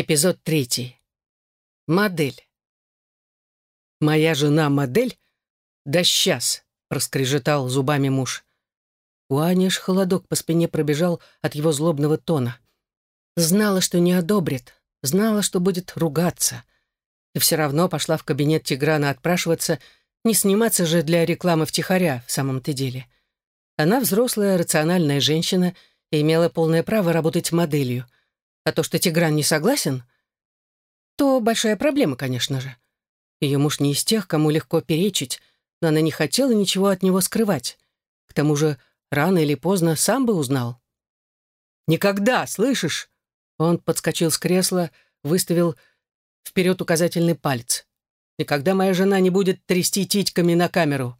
Эпизод третий. Модель. «Моя жена модель? Да сейчас!» — проскрежетал зубами муж. У Ани аж холодок по спине пробежал от его злобного тона. Знала, что не одобрит, знала, что будет ругаться. И все равно пошла в кабинет Тиграна отпрашиваться, не сниматься же для рекламы втихаря в самом-то деле. Она взрослая, рациональная женщина и имела полное право работать моделью — а то, что Тигран не согласен, то большая проблема, конечно же. Ее муж не из тех, кому легко перечить, но она не хотела ничего от него скрывать. К тому же, рано или поздно сам бы узнал. «Никогда, слышишь?» Он подскочил с кресла, выставил вперед указательный палец. «Никогда моя жена не будет трясти титьками на камеру.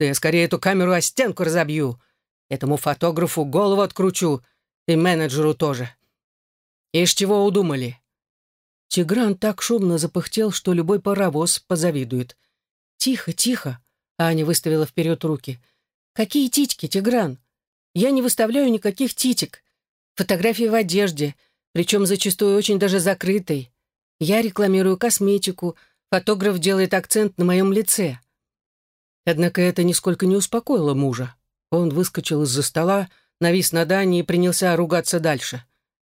Да я скорее эту камеру о стенку разобью. Этому фотографу голову откручу, и менеджеру тоже. «Ишь, чего удумали?» Тигран так шумно запыхтел, что любой паровоз позавидует. «Тихо, тихо!» — Аня выставила вперед руки. «Какие титьки, Тигран? Я не выставляю никаких титик. Фотографии в одежде, причем зачастую очень даже закрытой. Я рекламирую косметику, фотограф делает акцент на моем лице». Однако это нисколько не успокоило мужа. Он выскочил из-за стола, навис над Аней и принялся ругаться дальше.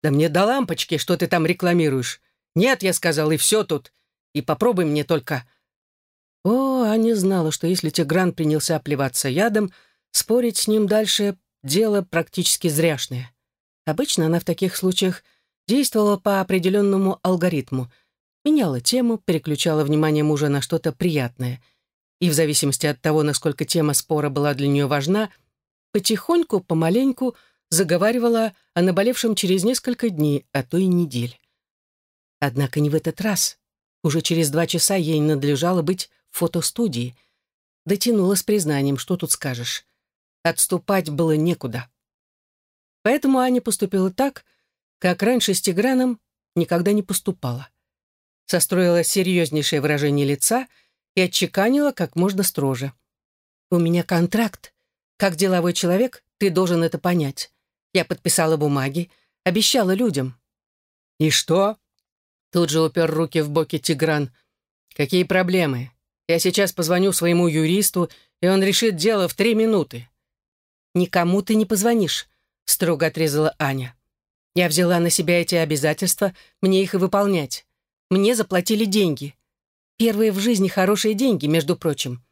«Да мне до лампочки, что ты там рекламируешь. Нет, я сказал, и все тут. И попробуй мне только». О, Аня знала, что если Тигран принялся плеваться ядом, спорить с ним дальше — дело практически зряшное. Обычно она в таких случаях действовала по определенному алгоритму, меняла тему, переключала внимание мужа на что-то приятное. И в зависимости от того, насколько тема спора была для нее важна, потихоньку, помаленьку — заговаривала о наболевшем через несколько дней, а то и недель. Однако не в этот раз. Уже через два часа ей надлежало быть в фотостудии. Дотянула с признанием, что тут скажешь. Отступать было некуда. Поэтому Аня поступила так, как раньше с Тиграном никогда не поступала. Состроила серьезнейшее выражение лица и отчеканила как можно строже. «У меня контракт. Как деловой человек, ты должен это понять. Я подписала бумаги, обещала людям». «И что?» Тут же упер руки в боки Тигран. «Какие проблемы? Я сейчас позвоню своему юристу, и он решит дело в три минуты». «Никому ты не позвонишь», — строго отрезала Аня. «Я взяла на себя эти обязательства, мне их и выполнять. Мне заплатили деньги. Первые в жизни хорошие деньги, между прочим.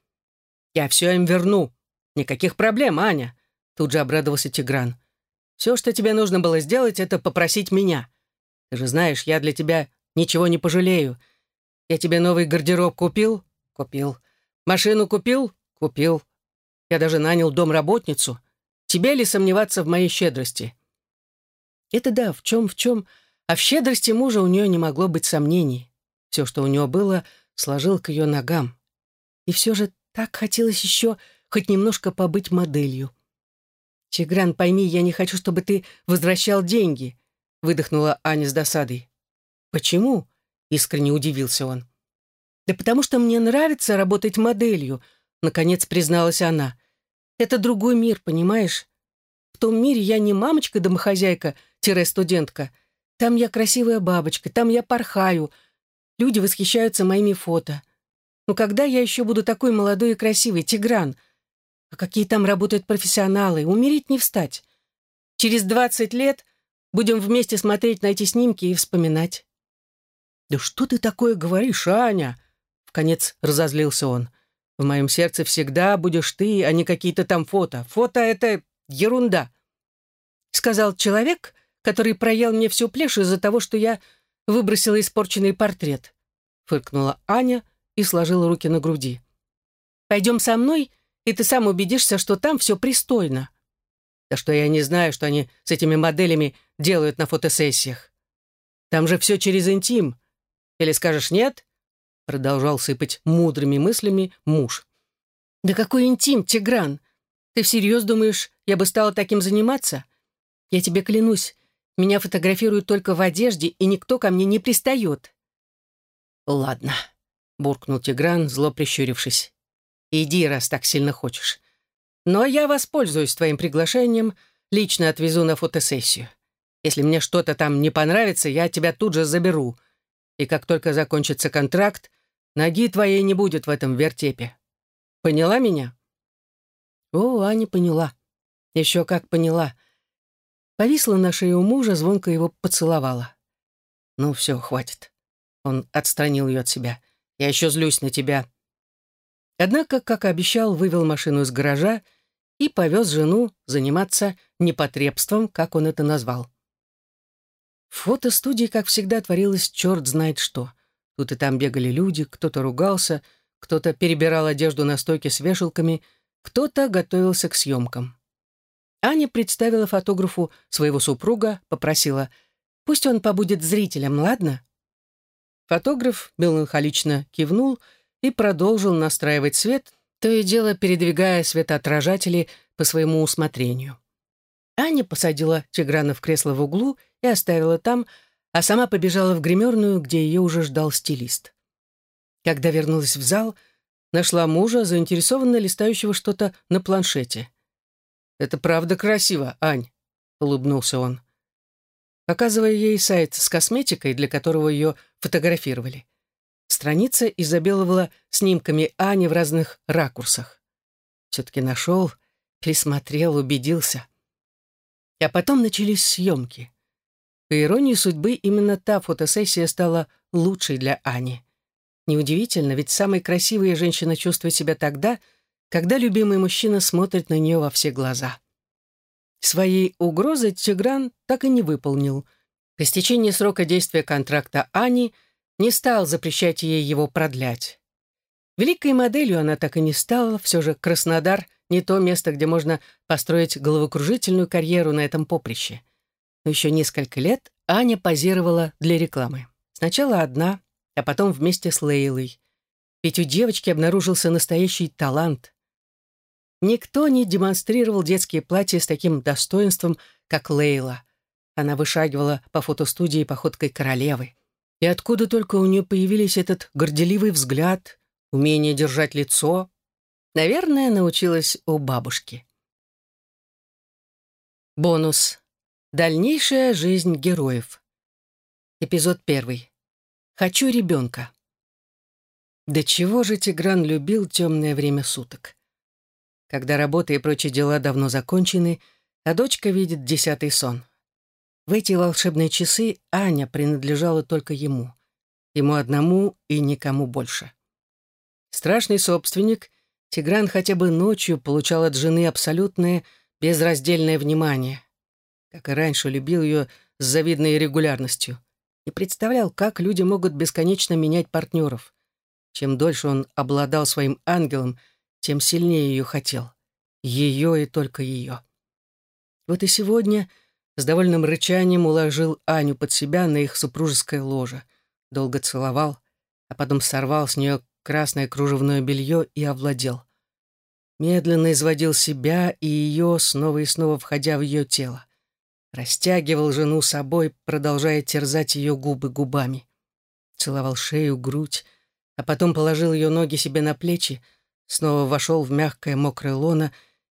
Я все им верну. Никаких проблем, Аня», — тут же обрадовался Тигран. Все, что тебе нужно было сделать, это попросить меня. Ты же знаешь, я для тебя ничего не пожалею. Я тебе новый гардероб купил? Купил. Машину купил? Купил. Я даже нанял домработницу. Тебе ли сомневаться в моей щедрости? Это да, в чем, в чем. А в щедрости мужа у нее не могло быть сомнений. Все, что у него было, сложил к ее ногам. И все же так хотелось еще хоть немножко побыть моделью. «Чегран, пойми, я не хочу, чтобы ты возвращал деньги», — выдохнула Аня с досадой. «Почему?» — искренне удивился он. «Да потому что мне нравится работать моделью», — наконец призналась она. «Это другой мир, понимаешь? В том мире я не мамочка-домохозяйка-студентка. Там я красивая бабочка, там я порхаю. Люди восхищаются моими фото. Но когда я еще буду такой молодой и красивой, Тигран?» А какие там работают профессионалы? Умереть не встать. Через двадцать лет будем вместе смотреть на эти снимки и вспоминать. «Да что ты такое говоришь, Аня?» Вконец разозлился он. «В моем сердце всегда будешь ты, а не какие-то там фото. Фото — это ерунда», — сказал человек, который проел мне всю плешь из-за того, что я выбросила испорченный портрет. Фыркнула Аня и сложила руки на груди. «Пойдем со мной и ты сам убедишься, что там все пристойно. Да что я не знаю, что они с этими моделями делают на фотосессиях. Там же все через интим. Или скажешь нет?» Продолжал сыпать мудрыми мыслями муж. «Да какой интим, Тигран? Ты всерьез думаешь, я бы стала таким заниматься? Я тебе клянусь, меня фотографируют только в одежде, и никто ко мне не пристает». «Ладно», — буркнул Тигран, зло прищурившись. Иди, раз так сильно хочешь. Но я воспользуюсь твоим приглашением, лично отвезу на фотосессию. Если мне что-то там не понравится, я тебя тут же заберу. И как только закончится контракт, ноги твоей не будет в этом вертепе. Поняла меня?» О, Аня поняла. Еще как поняла. Повисла на шее у мужа, звонко его поцеловала. «Ну все, хватит». Он отстранил ее от себя. «Я еще злюсь на тебя». Однако, как обещал, вывел машину из гаража и повез жену заниматься непотребством, как он это назвал. В фотостудии, как всегда, творилось черт знает что. Тут и там бегали люди, кто-то ругался, кто-то перебирал одежду на стойке с вешалками, кто-то готовился к съемкам. Аня представила фотографу своего супруга, попросила, «Пусть он побудет зрителем, ладно?» Фотограф меланхолично кивнул и продолжил настраивать свет, то и дело передвигая светоотражатели по своему усмотрению. Аня посадила Тиграна в кресло в углу и оставила там, а сама побежала в гримерную, где ее уже ждал стилист. Когда вернулась в зал, нашла мужа, заинтересованно листающего что-то на планшете — «Это правда красиво, Ань», — улыбнулся он. Показывая ей сайт с косметикой, для которого ее фотографировали. Страница изобиловала снимками Ани в разных ракурсах. Все-таки нашел, присмотрел, убедился. А потом начались съемки. По иронии судьбы, именно та фотосессия стала лучшей для Ани. Неудивительно, ведь самой красивой женщина чувствует себя тогда, когда любимый мужчина смотрит на нее во все глаза. Своей угрозы Тигран так и не выполнил. По истечении срока действия контракта Ани не стал запрещать ей его продлять. Великой моделью она так и не стала, все же Краснодар — не то место, где можно построить головокружительную карьеру на этом поприще. Но еще несколько лет Аня позировала для рекламы. Сначала одна, а потом вместе с Лейлой. Ведь у девочки обнаружился настоящий талант. Никто не демонстрировал детские платья с таким достоинством, как Лейла. Она вышагивала по фотостудии походкой королевы. И откуда только у нее появились этот горделивый взгляд, умение держать лицо? Наверное, научилась у бабушки. Бонус. Дальнейшая жизнь героев. Эпизод первый. Хочу ребенка. До чего же Тигран любил темное время суток? когда работа и прочие дела давно закончены, а дочка видит десятый сон. В эти волшебные часы Аня принадлежала только ему. Ему одному и никому больше. Страшный собственник, Тигран хотя бы ночью получал от жены абсолютное безраздельное внимание. Как и раньше, любил ее с завидной регулярностью и представлял, как люди могут бесконечно менять партнеров. Чем дольше он обладал своим ангелом — тем сильнее ее хотел. Ее и только ее. Вот и сегодня с довольным рычанием уложил Аню под себя на их супружеское ложе, долго целовал, а потом сорвал с нее красное кружевное белье и овладел. Медленно изводил себя и ее, снова и снова входя в ее тело. Растягивал жену собой, продолжая терзать ее губы губами. Целовал шею, грудь, а потом положил ее ноги себе на плечи, снова вошел в мягкое мокрое лоно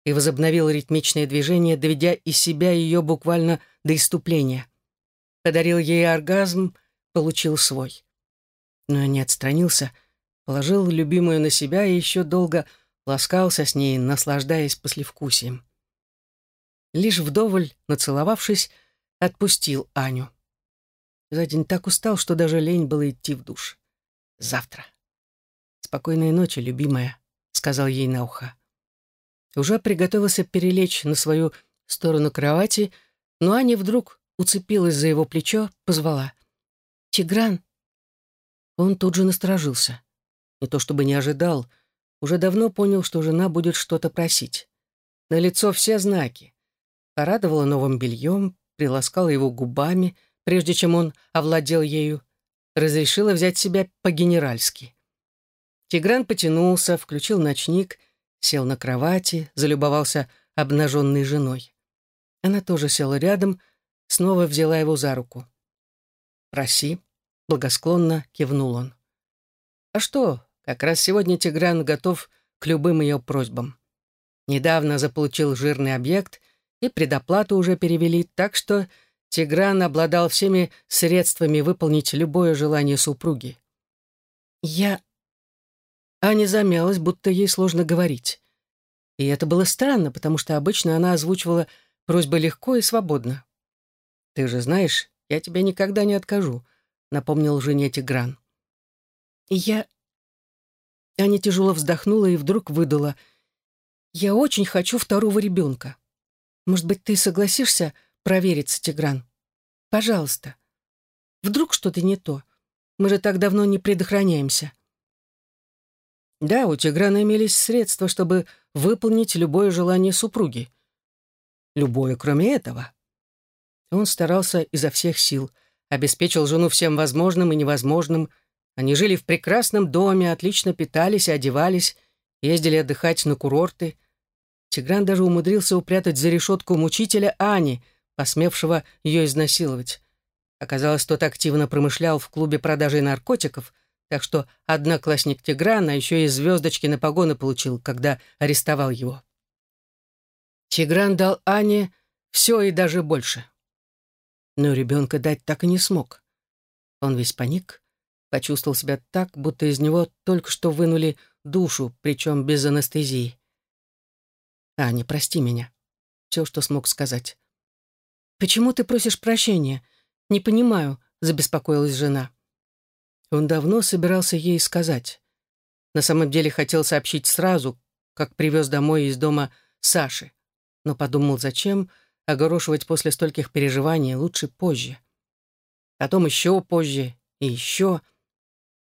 и возобновил ритмичное движение, доведя из себя ее буквально до иступления. Подарил ей оргазм, получил свой. Но не отстранился, положил любимую на себя и еще долго ласкался с ней, наслаждаясь послевкусием. Лишь вдоволь, нацеловавшись, отпустил Аню. За день так устал, что даже лень было идти в душ. Завтра. Спокойной ночи, любимая сказал ей на ухо. Уже приготовился перелечь на свою сторону кровати, но Аня вдруг уцепилась за его плечо, позвала. «Тигран!» Он тут же насторожился. Не то чтобы не ожидал, уже давно понял, что жена будет что-то просить. На лицо все знаки. Порадовала новым бельем, приласкала его губами, прежде чем он овладел ею, разрешила взять себя по-генеральски. Тигран потянулся, включил ночник, сел на кровати, залюбовался обнаженной женой. Она тоже села рядом, снова взяла его за руку. «Проси», — благосклонно кивнул он. «А что, как раз сегодня Тигран готов к любым ее просьбам. Недавно заполучил жирный объект, и предоплату уже перевели, так что Тигран обладал всеми средствами выполнить любое желание супруги. «Я...» Аня замялась, будто ей сложно говорить. И это было странно, потому что обычно она озвучивала просьбы легко и свободно. «Ты же знаешь, я тебе никогда не откажу», — напомнил жене Тигран. «Я...» Аня тяжело вздохнула и вдруг выдала. «Я очень хочу второго ребенка. Может быть, ты согласишься провериться, Тигран? Пожалуйста. Вдруг что-то не то. Мы же так давно не предохраняемся». Да, у Тиграна имелись средства, чтобы выполнить любое желание супруги. Любое, кроме этого. Он старался изо всех сил, обеспечил жену всем возможным и невозможным. Они жили в прекрасном доме, отлично питались и одевались, ездили отдыхать на курорты. Тигран даже умудрился упрятать за решетку мучителя Ани, посмевшего ее изнасиловать. Оказалось, тот активно промышлял в клубе продажи наркотиков, так что одноклассник Тиграна еще и звездочки на погоны получил, когда арестовал его. Тигран дал Ане все и даже больше но ребенка дать так и не смог. Он весь паник, почувствовал себя так, будто из него только что вынули душу, причем без анестезии. «Аня, прости меня». Все, что смог сказать. «Почему ты просишь прощения? Не понимаю», — забеспокоилась жена. Он давно собирался ей сказать. На самом деле хотел сообщить сразу, как привез домой из дома Саши. Но подумал, зачем, — огорошивать после стольких переживаний лучше позже. Потом еще позже и еще.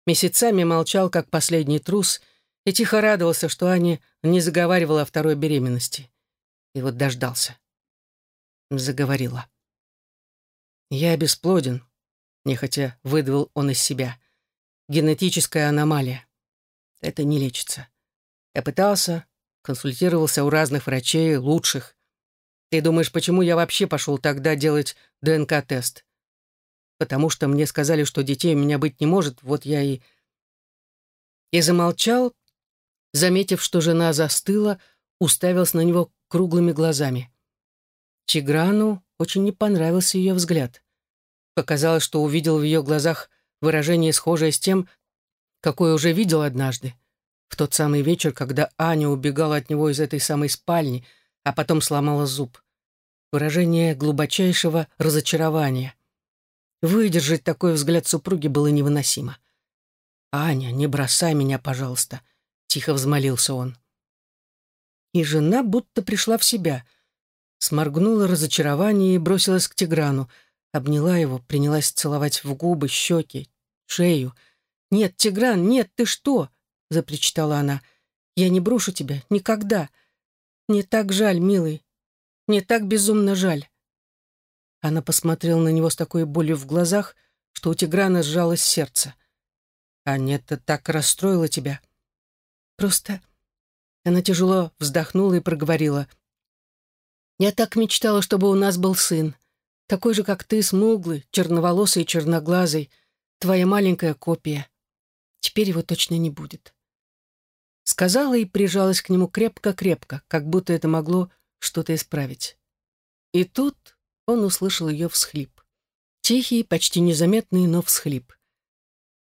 Месяцами молчал, как последний трус, и тихо радовался, что Аня не заговаривала о второй беременности. И вот дождался. Заговорила. «Я бесплоден», — нехотя выдавил он из себя. «Генетическая аномалия. Это не лечится. Я пытался, консультировался у разных врачей, лучших. Ты думаешь, почему я вообще пошел тогда делать ДНК-тест? Потому что мне сказали, что детей у меня быть не может, вот я и... И замолчал, заметив, что жена застыла, уставился на него круглыми глазами. Чиграну очень не понравился ее взгляд. Показалось, что увидел в ее глазах выражение, схожее с тем, какое уже видел однажды, в тот самый вечер, когда Аня убегала от него из этой самой спальни, а потом сломала зуб выражение глубочайшего разочарования. Выдержать такой взгляд супруги было невыносимо. «Аня, не бросай меня, пожалуйста», — тихо взмолился он. И жена будто пришла в себя, сморгнула разочарование и бросилась к Тиграну, обняла его, принялась целовать в губы, щеки, шею. «Нет, Тигран, нет, ты что?» — запричитала она. «Я не брошу тебя, никогда. Мне так жаль, милый, мне так безумно жаль». Она посмотрела на него с такой болью в глазах, что у Тиграна сжалось сердце. «Анетта так расстроила тебя». «Просто...» Она тяжело вздохнула и проговорила. «Я так мечтала, чтобы у нас был сын. Такой же, как ты, смуглый, черноволосый и черноглазый. Твоя маленькая копия. Теперь его точно не будет». Сказала и прижалась к нему крепко-крепко, как будто это могло что-то исправить. И тут он услышал ее всхлип. Тихий, почти незаметный, но всхлип.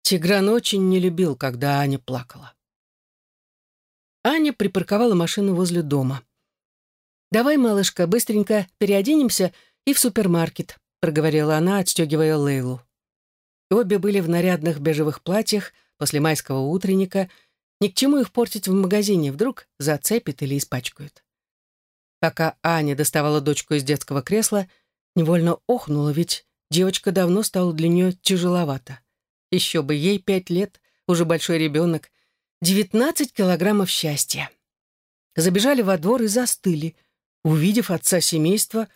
Тигран очень не любил, когда Аня плакала. Аня припарковала машину возле дома. «Давай, малышка, быстренько переоденемся и в супермаркет», проговорила она, отстегивая Лейлу. Обе были в нарядных бежевых платьях после майского утренника. Ни к чему их портить в магазине, вдруг зацепит или испачкают. Пока Аня доставала дочку из детского кресла, невольно охнула, ведь девочка давно стала для нее тяжеловата. Еще бы ей пять лет, уже большой ребенок, девятнадцать килограммов счастья. Забежали во двор и застыли, увидев отца семейства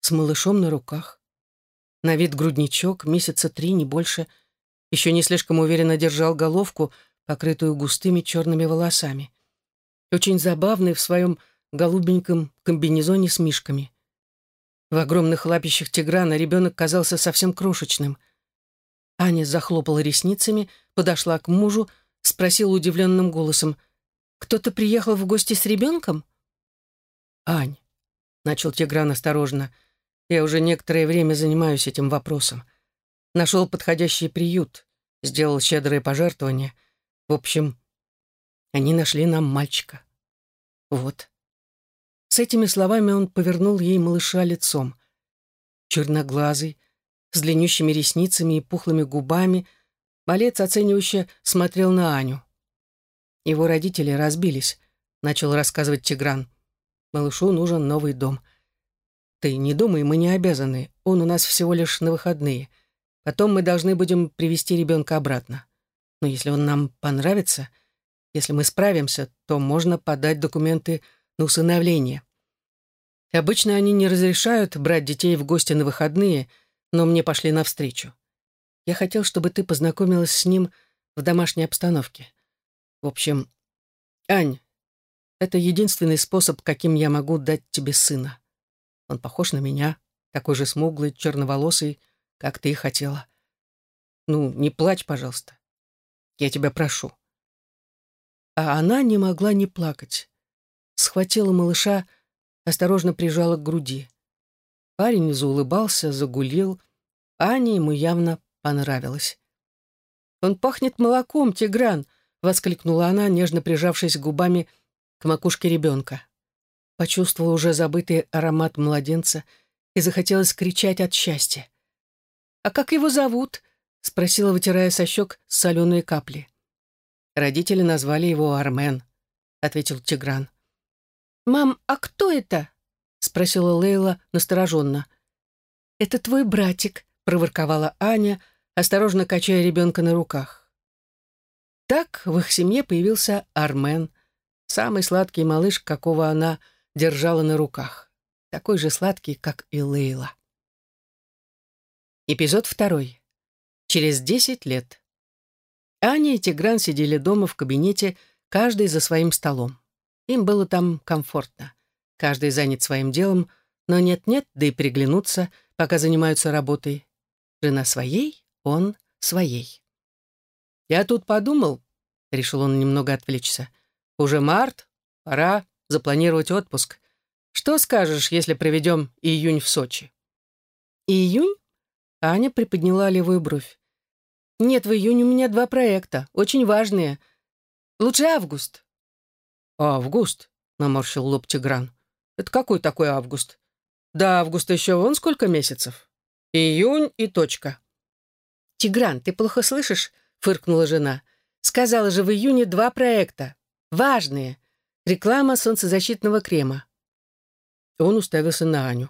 с малышом на руках. На вид грудничок, месяца три, не больше, еще не слишком уверенно держал головку, покрытую густыми черными волосами. Очень забавный в своем голубеньком комбинезоне с мишками. В огромных лапищах тиграна ребенок казался совсем крошечным. Аня захлопала ресницами, подошла к мужу, спросила удивленным голосом, «Кто-то приехал в гости с ребенком?» «Ань», — начал Тигран осторожно, Я уже некоторое время занимаюсь этим вопросом. Нашел подходящий приют, сделал щедрые пожертвования. В общем, они нашли нам мальчика. Вот. С этими словами он повернул ей малыша лицом. Черноглазый, с длиннющими ресницами и пухлыми губами, малец оценивающе смотрел на Аню. Его родители разбились, начал рассказывать Тигран. Малышу нужен новый дом. Ты не думай, мы не обязаны. Он у нас всего лишь на выходные. Потом мы должны будем привести ребенка обратно. Но если он нам понравится, если мы справимся, то можно подать документы на усыновление. Обычно они не разрешают брать детей в гости на выходные, но мне пошли навстречу. Я хотел, чтобы ты познакомилась с ним в домашней обстановке. В общем, Ань, это единственный способ, каким я могу дать тебе сына. Он похож на меня, такой же смуглый, черноволосый, как ты и хотела. Ну, не плачь, пожалуйста. Я тебя прошу. А она не могла не плакать. Схватила малыша, осторожно прижала к груди. Парень заулыбался, загулил. Ане ему явно понравилось. «Он пахнет молоком, Тигран!» — воскликнула она, нежно прижавшись губами к макушке ребенка. Почувствовала уже забытый аромат младенца и захотелось кричать от счастья. «А как его зовут?» — спросила, вытирая со щек соленые капли. Родители назвали его Армен, — ответил Тигран. «Мам, а кто это?» — спросила Лейла настороженно. «Это твой братик», — проворковала Аня, осторожно качая ребенка на руках. Так в их семье появился Армен, самый сладкий малыш, какого она держала на руках. Такой же сладкий, как и Лейла. Эпизод второй. Через десять лет. Аня и Тигран сидели дома в кабинете, каждый за своим столом. Им было там комфортно. Каждый занят своим делом, но нет-нет, да и приглянуться, пока занимаются работой. Жена своей, он своей. «Я тут подумал», — решил он немного отвлечься, «уже март, пора запланировать отпуск. Что скажешь, если проведем июнь в Сочи?» «Июнь?» — Аня приподняла левую бровь. «Нет, в июне у меня два проекта, очень важные. Лучше август». «Август?» — наморщил лоб Тигран. «Это какой такой август? До августа еще вон сколько месяцев. Июнь и точка». «Тигран, ты плохо слышишь?» — фыркнула жена. «Сказала же в июне два проекта. Важные. Реклама солнцезащитного крема». Он уставился на Аню.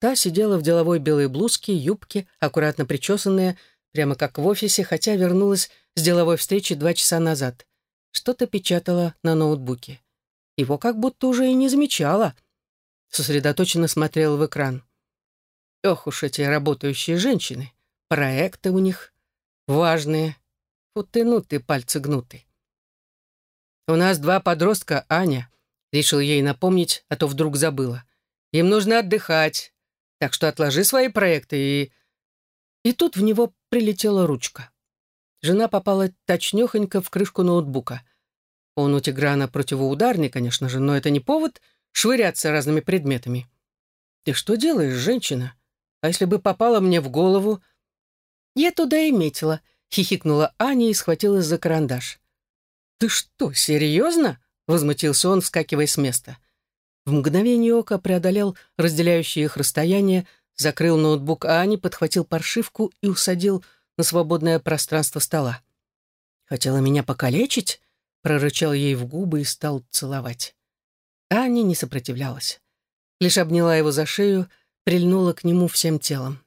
Та сидела в деловой белой блузке, юбке, аккуратно причесанная, прямо как в офисе, хотя вернулась с деловой встречи два часа назад что-то печатала на ноутбуке. Его как будто уже и не замечала. Сосредоточенно смотрела в экран. Ох уж эти работающие женщины. Проекты у них важные. Вот ты, ну ты, пальцы гнуты. «У нас два подростка, Аня», — решил ей напомнить, а то вдруг забыла. «Им нужно отдыхать, так что отложи свои проекты и...» И тут в него прилетела ручка. Жена попала точнёхонько в крышку ноутбука. Он у Тиграна противоударный, конечно же, но это не повод швыряться разными предметами. «Ты что делаешь, женщина? А если бы попала мне в голову...» «Я туда и метила», — хихикнула Аня и схватилась за карандаш. «Ты что, серьезно?» — возмутился он, вскакивая с места. В мгновение ока преодолел разделяющее их расстояние, закрыл ноутбук Ани, подхватил паршивку и усадил на свободное пространство стола. «Хотела меня покалечить?» — прорычал ей в губы и стал целовать. Аня не сопротивлялась. Лишь обняла его за шею, прильнула к нему всем телом.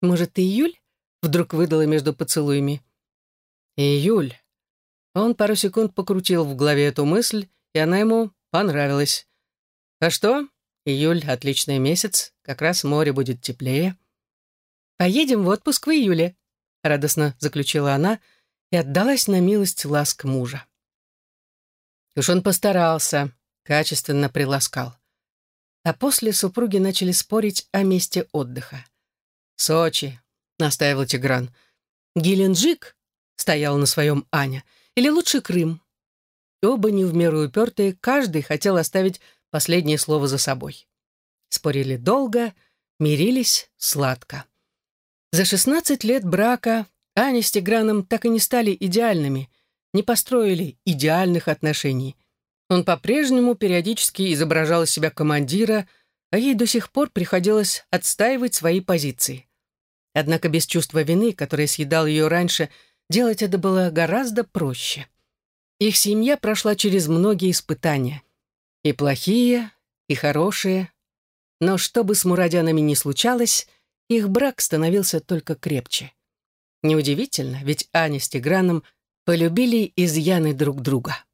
«Может, июль?» — вдруг выдала между поцелуями. «Июль». Он пару секунд покрутил в голове эту мысль, и она ему понравилась. «А что? Июль — отличный месяц, как раз море будет теплее». «Поедем в отпуск в июле», — радостно заключила она и отдалась на милость ласк мужа. Уж он постарался, качественно приласкал. А после супруги начали спорить о месте отдыха. «Сочи», — настаивал Тигран. «Геленджик», — стоял на своем Аня, — «или лучше Крым». оба не в меру упертые, каждый хотел оставить последнее слово за собой. Спорили долго, мирились сладко. За 16 лет брака Аня с Тиграном так и не стали идеальными, не построили идеальных отношений. Он по-прежнему периодически изображал из себя командира, а ей до сих пор приходилось отстаивать свои позиции. Однако без чувства вины, которое съедал ее раньше, делать это было гораздо проще. Их семья прошла через многие испытания. И плохие, и хорошие. Но что бы с Мурадянами ни случалось, их брак становился только крепче. Неудивительно, ведь Аня с Тиграном полюбили изъяны друг друга.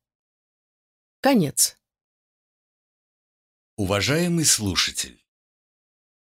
Конец. Уважаемый слушатель,